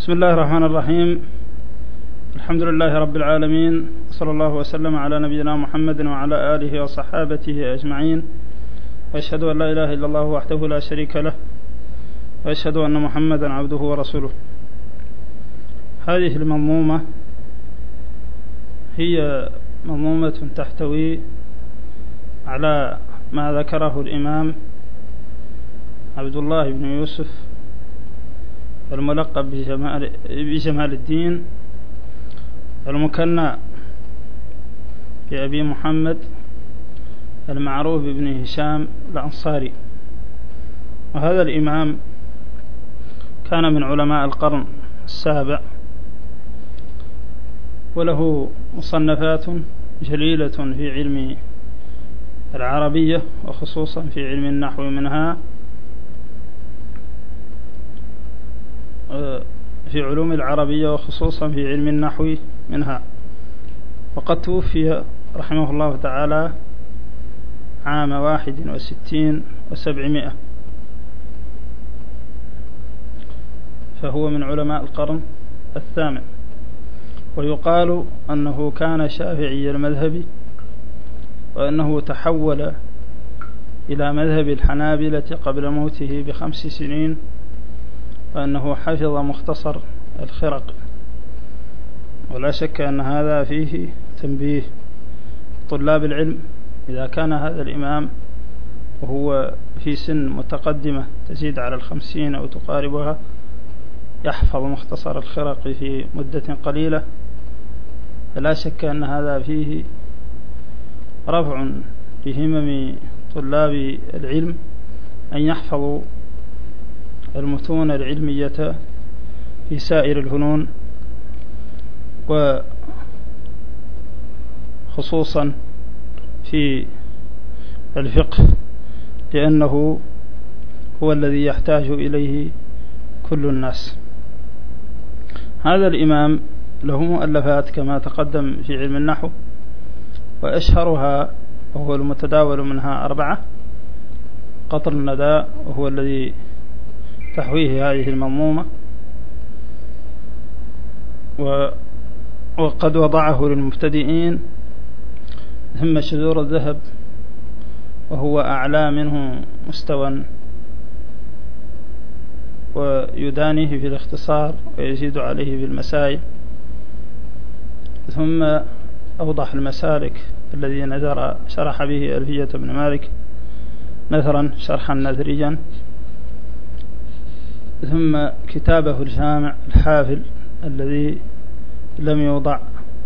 بسم الله الرحمن الرحيم. الحمد لله رب العالمين. صلى الله وسلم على نبينا محمد وعلى آله وصحابته أجمعين. وأشهد أن لا إله إلا الله وحده لا شريك له. وأشهد أن محمدا عبده ورسوله. هذه المنظومة هي منظومة تحتوي على ما ذكره الإمام عبد الله بن يوسف الملقب بجمال, بجمال الدين. المكنى بأبي محمد. المعروف بن هشام الأنصاري. وهذا الإمام كان من علماء القرن السابع. وله مصنفات جليلة في علم العربية وخصوصا في علم النحو منها. في علوم العربية وخصوصا في علم النحو منها. وقد توفي رحمه الله تعالى عام واحد وستين وسبعمائة. فهو من علماء القرن الثامن. ويقال أنه كان شافعي المذهب وأنه تحول إلى مذهب الحنابلة قبل موته بخمس سنين وأنه حفظ مختصر الخرق. ولا شك أن هذا فيه تنبيه طلاب العلم. إذا كان هذا الإمام وهو في سن متقدمة تزيد على الخمسين أو تقاربها يحفظ مختصر الخرق في مدة قليلة. فلا شك أن هذا فيه رفع لهمم طلاب العلم أن يحفظوا المتون العلمية في سائر الفنون وخصوصا في الفقه لأنه هو الذي يحتاج إليه كل الناس. هذا الإمام له مؤلفات كما تقدم في علم النحو وأشهرها وهو المتداول منها أربعة قطر النداء وهو الذي تحويه هذه المنظومة وقد وضعه للمبتدئين. ثم شذور الذهب وهو أعلى منه مستوى. ويدانيه في الاختصار ويزيد عليه في المسائل. ثم أوضح المسالك الذي نذر شرح به ألفية بن مالك. نثرا شرحا نذريا. ثم كتابه الجامع الحافل الذي لم يوضع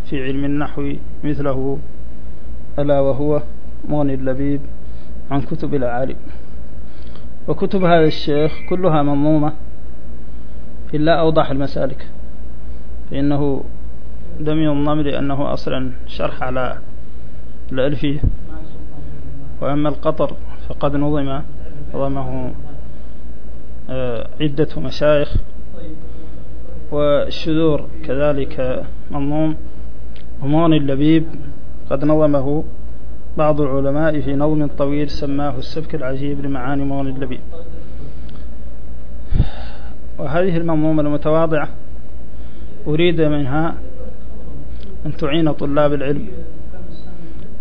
في علم النحو مثله ألا وهو مغني اللبيب عن كتب العالم. وكتب هذا الشيخ كلها منظومة إلا أوضح المسالك. فإنه لم ينظم لأنه أصلا شرح على الألفية. وأما القطر فقد نظم نظمه عدة مشايخ والشذور كذلك منظوم ومغني اللبيب قد نظمه بعض العلماء في نظم طويل سماه السبك العجيب لمعاني مغني اللبيب. وهذه المنظومة المتواضعة أريد منها أن تعين طلاب العلم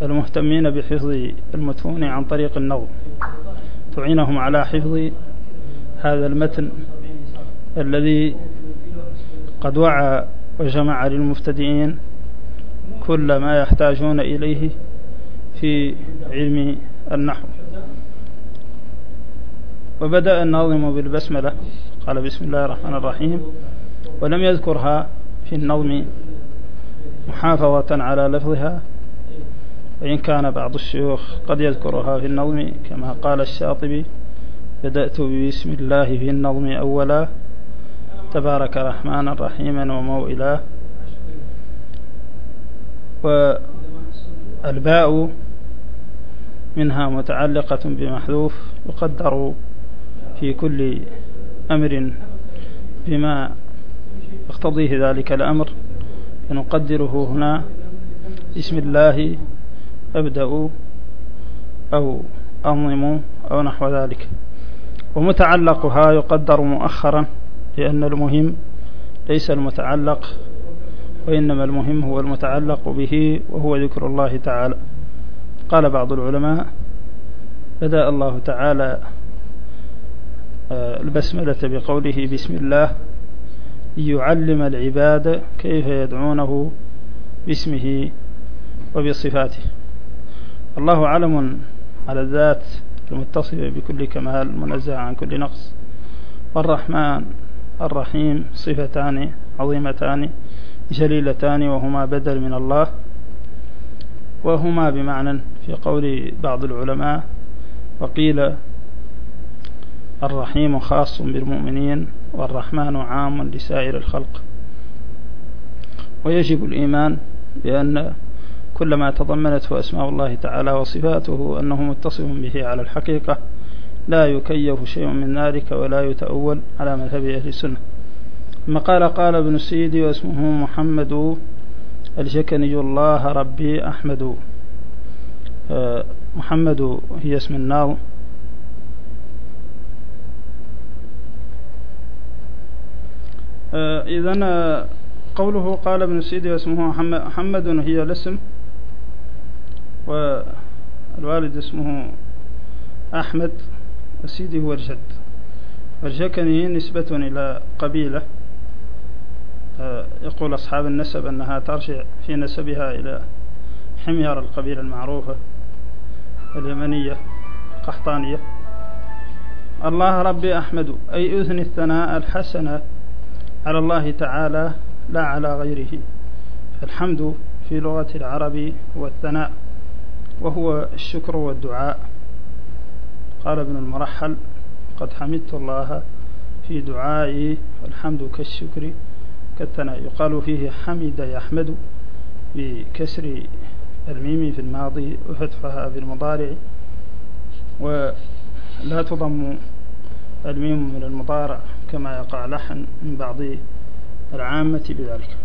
المهتمين بحفظ المتون عن طريق النظم. تعينهم على حفظ هذا المتن الذي قد وعى وجمع للمبتدئين كل ما يحتاجون إليه في علم النحو. وبدأ الناظم بالبسملة. قال بسم الله الرحمن الرحيم. ولم يذكرها في النظم محافظة على لفظها. وإن كان بعض الشيوخ قد يذكرها في النظم كما قال الشاطبي. بدأت بسم الله في النظم أولا. تبارك رحمن رحيما وموئلا. والباء منها متعلقة بمحذوف يقدر في كل أمر بما يقتضيه ذلك الأمر. فنقدره هنا. بسم الله. أبدأ أو أنظم أو نحو ذلك. ومتعلقها يقدر مؤخرا لأن المهم ليس المتعلق وإنما المهم هو المتعلق به وهو ذكر الله تعالى. قال بعض العلماء بدأ الله تعالى آه، البسملة بقوله بسم الله ليعلم العباد كيف يدعونه باسمه وبصفاته. الله علم على الذات المتصفة بكل كمال منزه عن كل نقص. والرحمن الرحيم صفتان عظيمتان جليلتان وهما بدل من الله. وهما بمعنى في قول بعض العلماء وقيل الرحيم خاص بالمؤمنين والرحمن عام لسائر الخلق. ويجب الإيمان بأن كل ما تضمنته أسماء الله تعالى وصفاته أنه متصف به على الحقيقة لا يكيف شيء من ذلك ولا يتأول على مذهب أهل السنة. ثم قال قال ابن السيد واسمه محمد الجكني الله ربي أحمد. آه، محمد هي اسم الناظم. آه، آه، قوله قال ابن السيد واسمه محمد هي الاسم. والوالد اسمه أحمد وسيدي هو الجد. والجكني نسبة إلى قبيلة. آه، يقول أصحاب النسب أنها ترجع في نسبها إلى حمير القبيلة المعروفة اليمنية قحطانية. الله ربي أحمد أي أثني الثناء الحسن على الله تعالى لا على غيره. الحمد في لغة العرب هو الثناء وهو الشكر والدعاء. قال ابن المرحل قد حمدت الله في دعائي الحمد كالشكر كالثناء. يقال فيه حمد يحمد بكسر الميم في الماضي وفتحها في المضارع. ولا تضم الميم من المضارع كما يقع لحن من بعض العامة بذلك.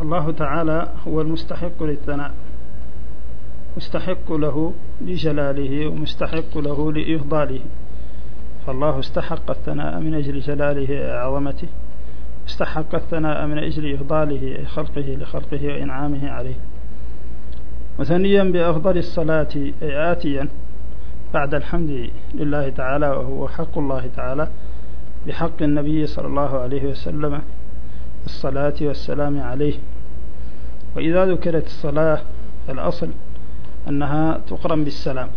فالله تعالى هو المستحق للثناء مستحق له لجلاله ومستحق له لإفضاله. فالله استحق الثناء من أجل جلاله وعظمته استحق الثناء من أجل إفضاله خلقه لخلقه وإنعامه عليه. وثانيا بأفضل الصلاة أي آتيا بعد الحمد لله تعالى وهو حق الله تعالى بحق النبي صلى الله عليه وسلم الصلاة والسلام عليه. وإذا ذكرت الصلاة الأصل أنها تقرن بالسلام.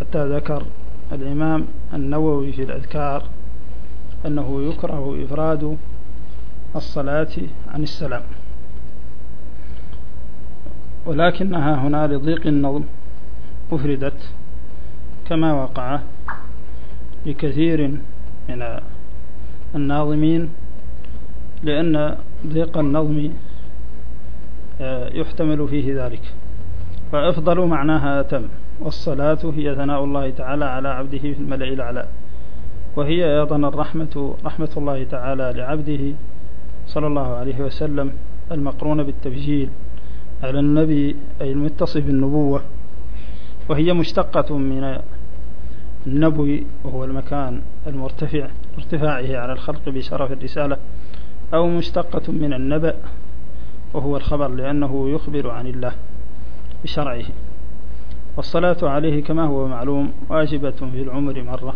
حتى ذكر الإمام النووي في الأذكار أنه يكره إفراد الصلاة عن السلام. ولكنها هنا لضيق النظم أفردت كما وقع لكثير من الناظمين لأن ضيق النظم يحتمل فيه ذلك. فأفضل معناها أتم والصلاة هي ثناء الله تعالى على عبده في الملأ الأعلى. وهي أيضا الرحمة رحمة الله تعالى لعبده صلى الله عليه وسلم المقرونة بالتبجيل على النبي أي المتصف بالنبوة. وهي مشتقة من النبو وهو المكان المرتفع ارتفاعه على الخلق بشرف الرسالة أو مشتقة من النبأ وهو الخبر لأنه يخبر عن الله بشرعه. والصلاة عليه كما هو معلوم واجبة في العمر مرة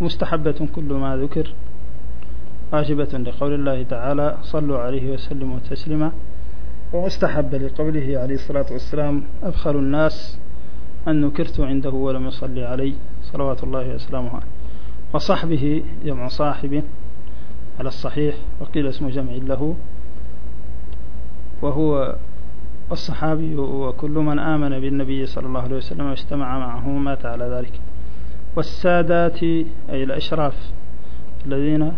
مستحبة كل ما ذكر واجبة لقول الله تعالى صلوا عليه وسلموا تسليما. ومستحب لقوله عليه الصلاة والسلام أبخل الناس أن نكرت عنده ولم يصلي علي. صلوات الله وسلامه وصحبه جمع صاحب على الصحيح وقيل اسم جمع له. وهو الصحابي وكل من آمن بالنبي صلى الله عليه وسلم واجتمع معه مات على ذلك. والسادات أي الأشراف الذين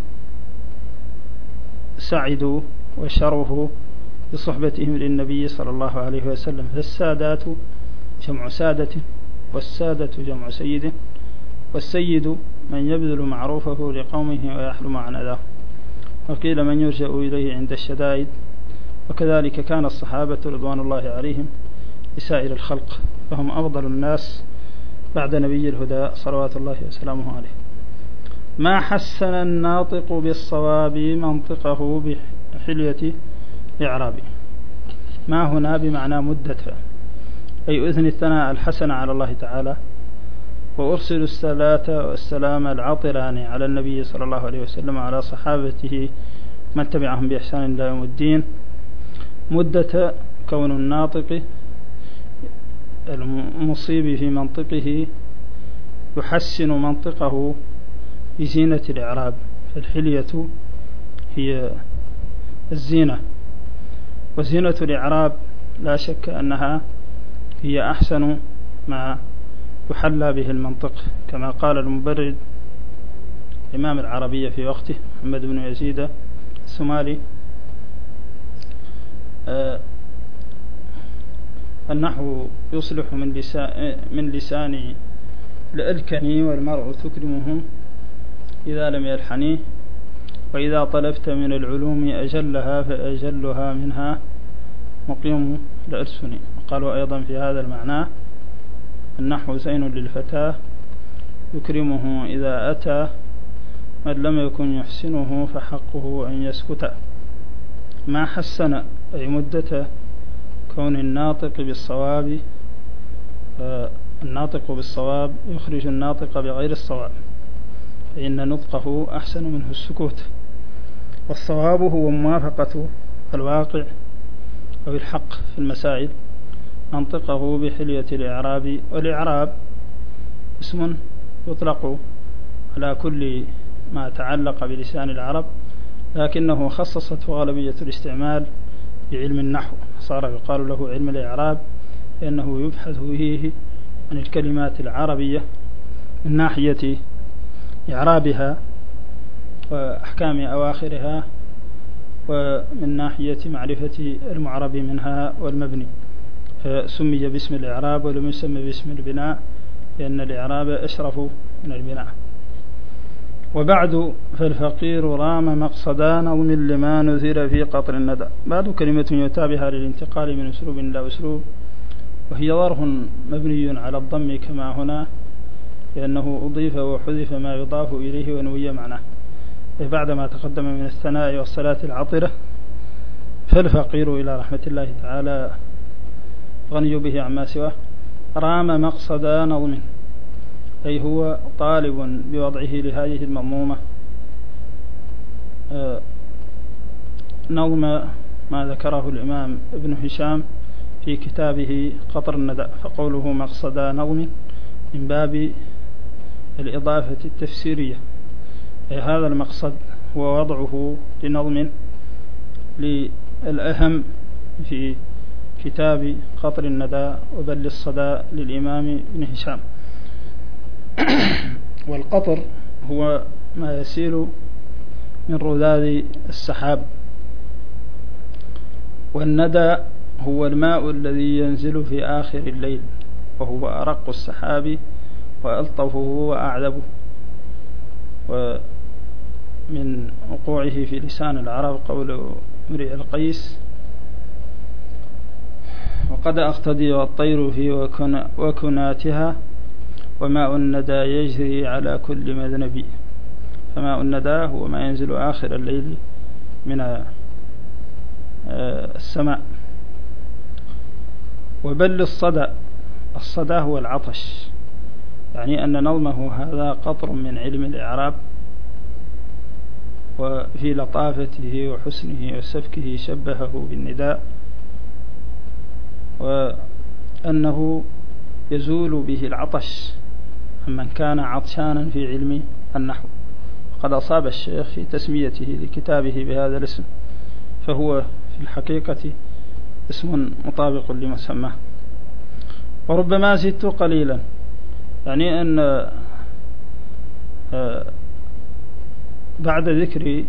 سعدوا وشرفوا بصحبتهم للنبي صلى الله عليه وسلم. فالسادات جمع سادة والسادة جمع سيد والسيد من يبذل معروفه لقومه ويحلم عن أذاه وقيل من يرجع إليه عند الشدائد وكذلك كان الصحابة رضوان الله عليهم لسائر الخلق فهم أفضل الناس بعد نبي الهدى صلوات الله وسلامه عليه. ما حسن الناطق بالصواب منطقه بحلية إعرابه ما هنا بمعنى مدة أي أذن الثناء الحسن على الله تعالى. وأرسل الصلاة والسلام العطران على النبي صلى الله عليه وسلم وعلى صحابته من تبعهم بإحسان إلى يوم الدين. مدة كون الناطق المصيب في منطقه يحسن منطقه بزينة الإعراب. فالحلية هي الزينة. وزينة الإعراب لا شك أنها هي أحسن ما يحلى به المنطق كما قال المبرد إمام العربية في وقته محمد بن يزيد السمالي النحو يصلح من لسان من لسان الألكني والمرء تكرمه إذا لم يلحنيه وإذا طلبت من العلوم أجلها فأجلها منها. مقيم الألسن قالوا أيضا في هذا المعنى النحو زين للفتاة يكرمه إذا أتى. من لم يكن يحسنه فحقه أن يسكت. ما حسن أي مدة كون الناطق بالصواب الناطق بالصواب يخرج الناطق بغير الصواب فإن نطقه أحسن منه السكوت. والصواب هو موافقة الواقع أو الحق في المسائل منطقه بحلية الإعراب والإعراب اسم يطلق على كل ما تعلق بلسان العرب لكنه خصصته غالبية الاستعمال بعلم النحو. صار يقال له علم الإعراب لأنه يبحث فيه عن الكلمات العربية من ناحية إعرابها وأحكام أواخرها ومن ناحية معرفة المعرب منها والمبني. فسمي باسم الإعراب ولم يسمى باسم البناء لأن الإعراب أشرف من البناء. وبعد فالفقير رام مقصدا نظم لما نذر في قطر الندى. بعد كلمة يتابها للانتقال من أسلوب إلى أسلوب وهي ظرف مبني على الضم كما هنا لأنه أضيف وحذف ما يضاف إليه ونوي معناه. بعدما تقدم من الثناء والصلاة العطرة فالفقير إلى رحمة الله تعالى غني به عما سواه. رام مقصد نظم أي هو طالب بوضعه لهذه المضمومة آه، نظم ما ذكره الإمام ابن هشام في كتابه قطر الندى فقوله مقصد نظم من باب الإضافة التفسيرية. أي هذا المقصد هو وضعه لنظم للأهم في كتاب قطر الندى وبل الصدى للإمام ابن هشام. والقطر هو ما يسيل من رذاذ السحاب. والندى هو الماء الذي ينزل في آخر الليل وهو أرق السحاب وألطفه وأعذبه ومن وقوعه في لسان العرب قول امرئ القيس وقد أقتدي والطير في وكناتها وماء الندى يجري على كل مذنب. فماء الندى هو ما ينزل آخر الليل من آه، السماء. وبل الصدى الصدى هو العطش. يعني أن نظمه هذا قطر من علم الإعراب وفي لطافته وحسنه وسفكه شبهه بالنداء. وأنه يزول به العطش. من كان عطشانا في علم النحو. قد أصاب الشيخ في تسميته لكتابه بهذا الاسم فهو في الحقيقة اسم مطابق لمسماه وربما زدت قليلا يعني أن آه، بعد ذكر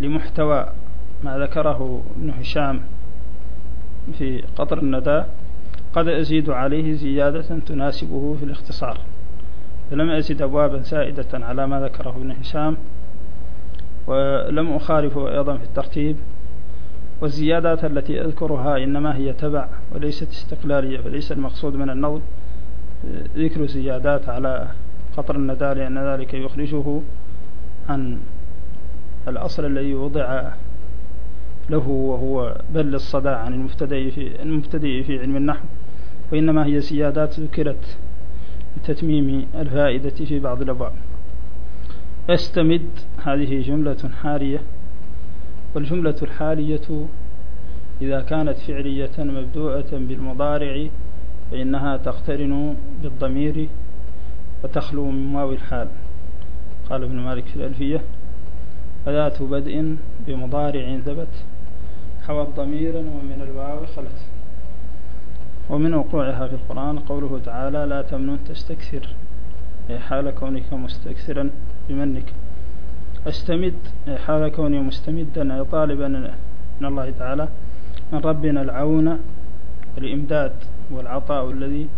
لمحتوى ما ذكره ابن هشام في قطر الندى قد أزيد عليه زيادة تناسبه في الاختصار. فلم أزد أبوابا زائدة على ما ذكره ابن هشام ولم أخالفه أيضا في الترتيب. والزيادات التي أذكرها إنما هي تبع وليست استقلالية فليس المقصود من النظم ذكر زيادات على خطر النداء لأن ذلك يخرجه عن الأصل الذي وضع له وهو بل الصدى عن المبتدئ في, المبتدئ في علم النحو. وإنما هي سيادات ذكرت لتتميم الفائدة في بعض الأبواب. استمد هذه جملة حالية والجملة الحالية إذا كانت فعلية مبدوءة بالمضارع فإنها تقترن بالضمير وتخلو من واو الحال. قال ابن مالك في الألفية أداة بدء بمضارع ثبت حوت ضميرا ومن الواو خلت. ومن وقوعها في القرآن قوله تعالى لا تمنن تستكثر أي حال كونك مستكثرا بمنك. أستمد أي حال كوني مستمدا أي طالبا من الله تعالى من ربنا العون والإمداد والعطاء الذي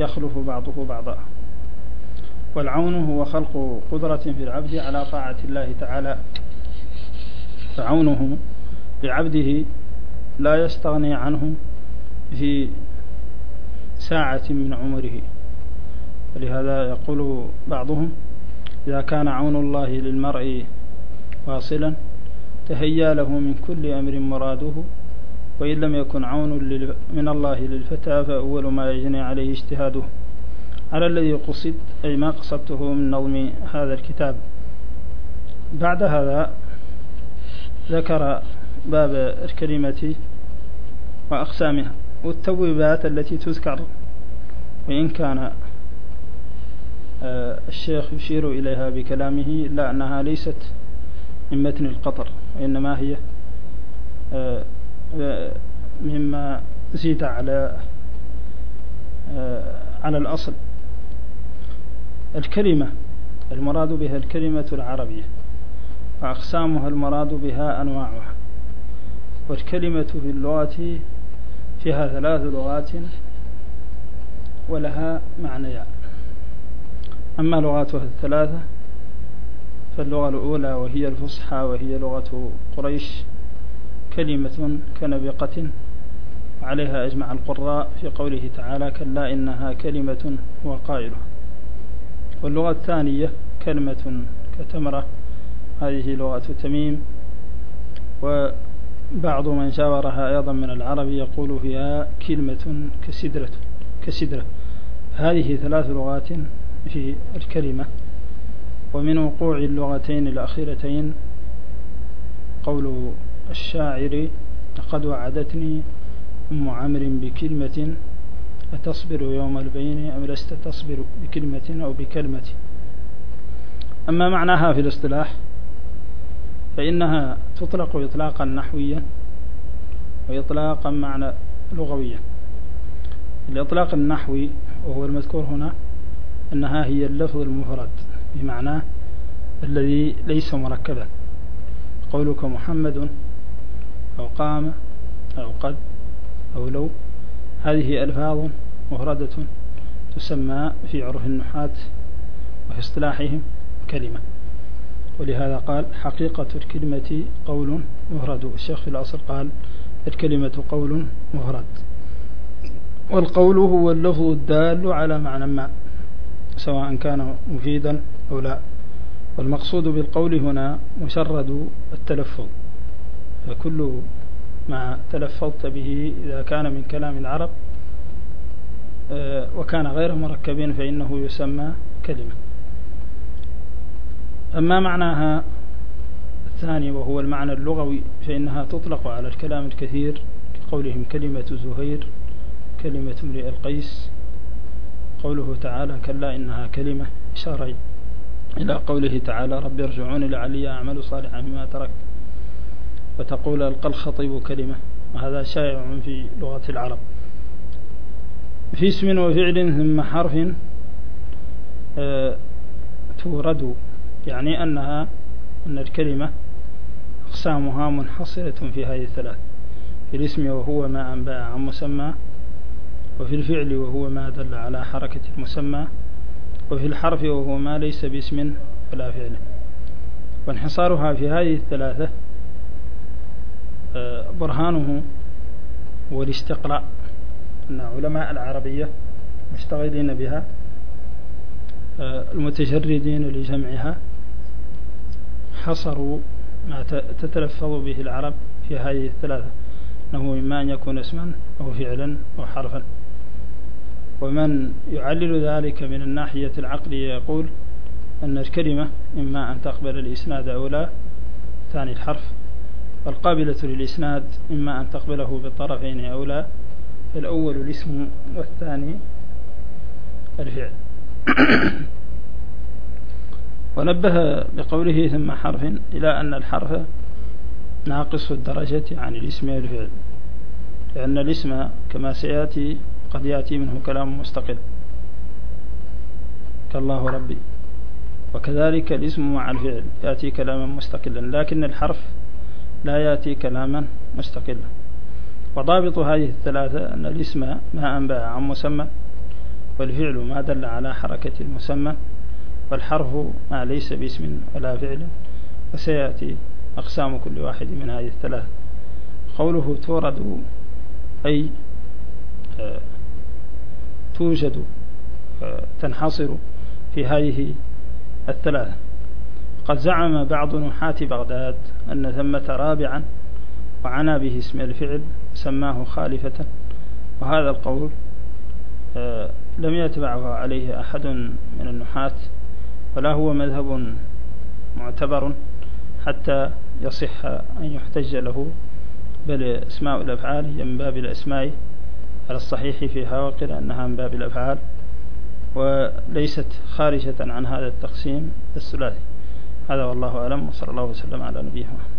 يخلف بعضه بعضا. والعون هو خلق قدرة في العبد على طاعة الله تعالى. فعونه لعبده لا يستغني عنه في ساعة من عمره. ولهذا يقول بعضهم إذا كان عون الله للمرء واصلا تهيأ له من كل أمر مراده. وإن لم يكن عون من الله للفتى فأول ما يجني عليه اجتهاده. على الذي قصد أي ما قصدته من نظم هذا الكتاب. بعد هذا ذكر باب الكلمة وأقسامها. والتوبات التي تذكر وإن كان آه، الشيخ يشير إليها بكلامه إلا أنها ليست من متن القطر وإنما هي آه، آه، مما زيد على على الأصل. الكلمة المراد بها الكلمة العربية وأقسامها المراد بها أنواعها. والكلمة في اللغة فيها ثلاث لغات ولها معنيان. أما لغاتها الثلاثة فاللغة الأولى وهي الفصحى وهي لغة قريش كلمة كنبقة عليها أجمع القراء في قوله تعالى كلا إنها كلمة وقائلها واللغة الثانية كلمة كتمرة هذه لغة تميم وبعض من شاورها أيضا من العرب يقول فيها كلمة كسدرة كسدرة. هذه ثلاث لغات في الكلمة ومن وقوع اللغتين الأخيرتين قول الشاعر لقد وعدتني أم عمرو بكلمة أتصبر يوم البين أم لست تصبر بكلمة أو بكلمة. أما معناها في الاصطلاح فإنها تطلق إطلاقا نحويا وإطلاقا معنى لغويا. الإطلاق النحوي وهو المذكور هنا أنها هي اللفظ المفرد بمعنى الذي ليس مركبا. قولك محمد أو قام أو قد أو لو. هذه ألفاظ مفردة تسمى في عرف النحاة وفي اصطلاحهم كلمة. ولهذا قال حقيقة الكلمة قول مفرد الشيخ في الأصل قال الكلمة قول مفرد. والقول هو اللفظ الدال على معنى ما سواء كان مفيدا أو لا. والمقصود بالقول هنا مشرد التلفظ فكل ما تلفظت به إذا كان من كلام العرب آه، وكان غير مركب فإنه يسمى كلمة. أما معناها الثاني وهو المعنى اللغوي فإنها تطلق على الكلام الكثير كقولهم كلمة زهير كلمة امرئ القيس. قوله تعالى كلا إنها كلمة إشارة إلى قوله تعالى رب ارجعوني لعلي أعمل صالحا مما ترك. وتقول ألقى الخطيب كلمة. وهذا شائع في لغة العرب. في اسم وفعل ثم حرف آه، تورد يعني أنها أن الكلمة أقسامها منحصرة في هذه الثلاث في الاسم وهو ما أنباء عن مسمى وفي الفعل وهو ما دل على حركة المسمى وفي الحرف وهو ما ليس باسم ولا فعل. وانحصارها في هذه الثلاثة آه، برهانه هو الاستقراء أن علماء العربية مشتغلين بها المتجردين لجمعها حصروا ما تتلفظ به العرب في هذه الثلاثة. أنه إما أن يكون اسما أو فعلا أو حرفا ومن يعلل ذلك من الناحية العقلية يقول أن الكلمة إما أن تقبل الإسناد أو لا ثاني الحرف. والقابلة للإسناد إما أن تقبله بالطرفين أو لا. فالأول الاسم والثاني الفعل. ونبه بقوله ثم حرف إلى أن الحرف ناقص الدرجة عن الاسم والفعل لأن الاسم كما سيأتي قد يأتي منه كلام مستقل. كالله ربي. وكذلك الاسم مع الفعل يأتي كلاما مستقلا لكن الحرف لا يأتي كلاما مستقلا. وضابط هذه الثلاثة أن الاسم ما أنبأ عن مسمى والفعل ما دل على حركة المسمى والحرف ما ليس باسم ولا فعل وسيأتي أقسام كل واحد من هذه الثلاث. قوله تورد أي آه، توجد آه، تنحصر في هذه الثلاثة قد زعم بعض نحاة بغداد أن ثمة رابعا وعنا به اسم الفعل سماه خالفة. وهذا القول آه، لم يتبعه عليه أحد من النحاة. ولا هو مذهب معتبر حتى يصح أن يحتج له بل اسماء الأفعال هي من باب الأسماء على الصحيح فيها وقيل أنها من باب الأفعال وليست خارجة عن هذا التقسيم الثلاثي. هذا والله أعلم وصلى الله وسلم على نبيه محمد.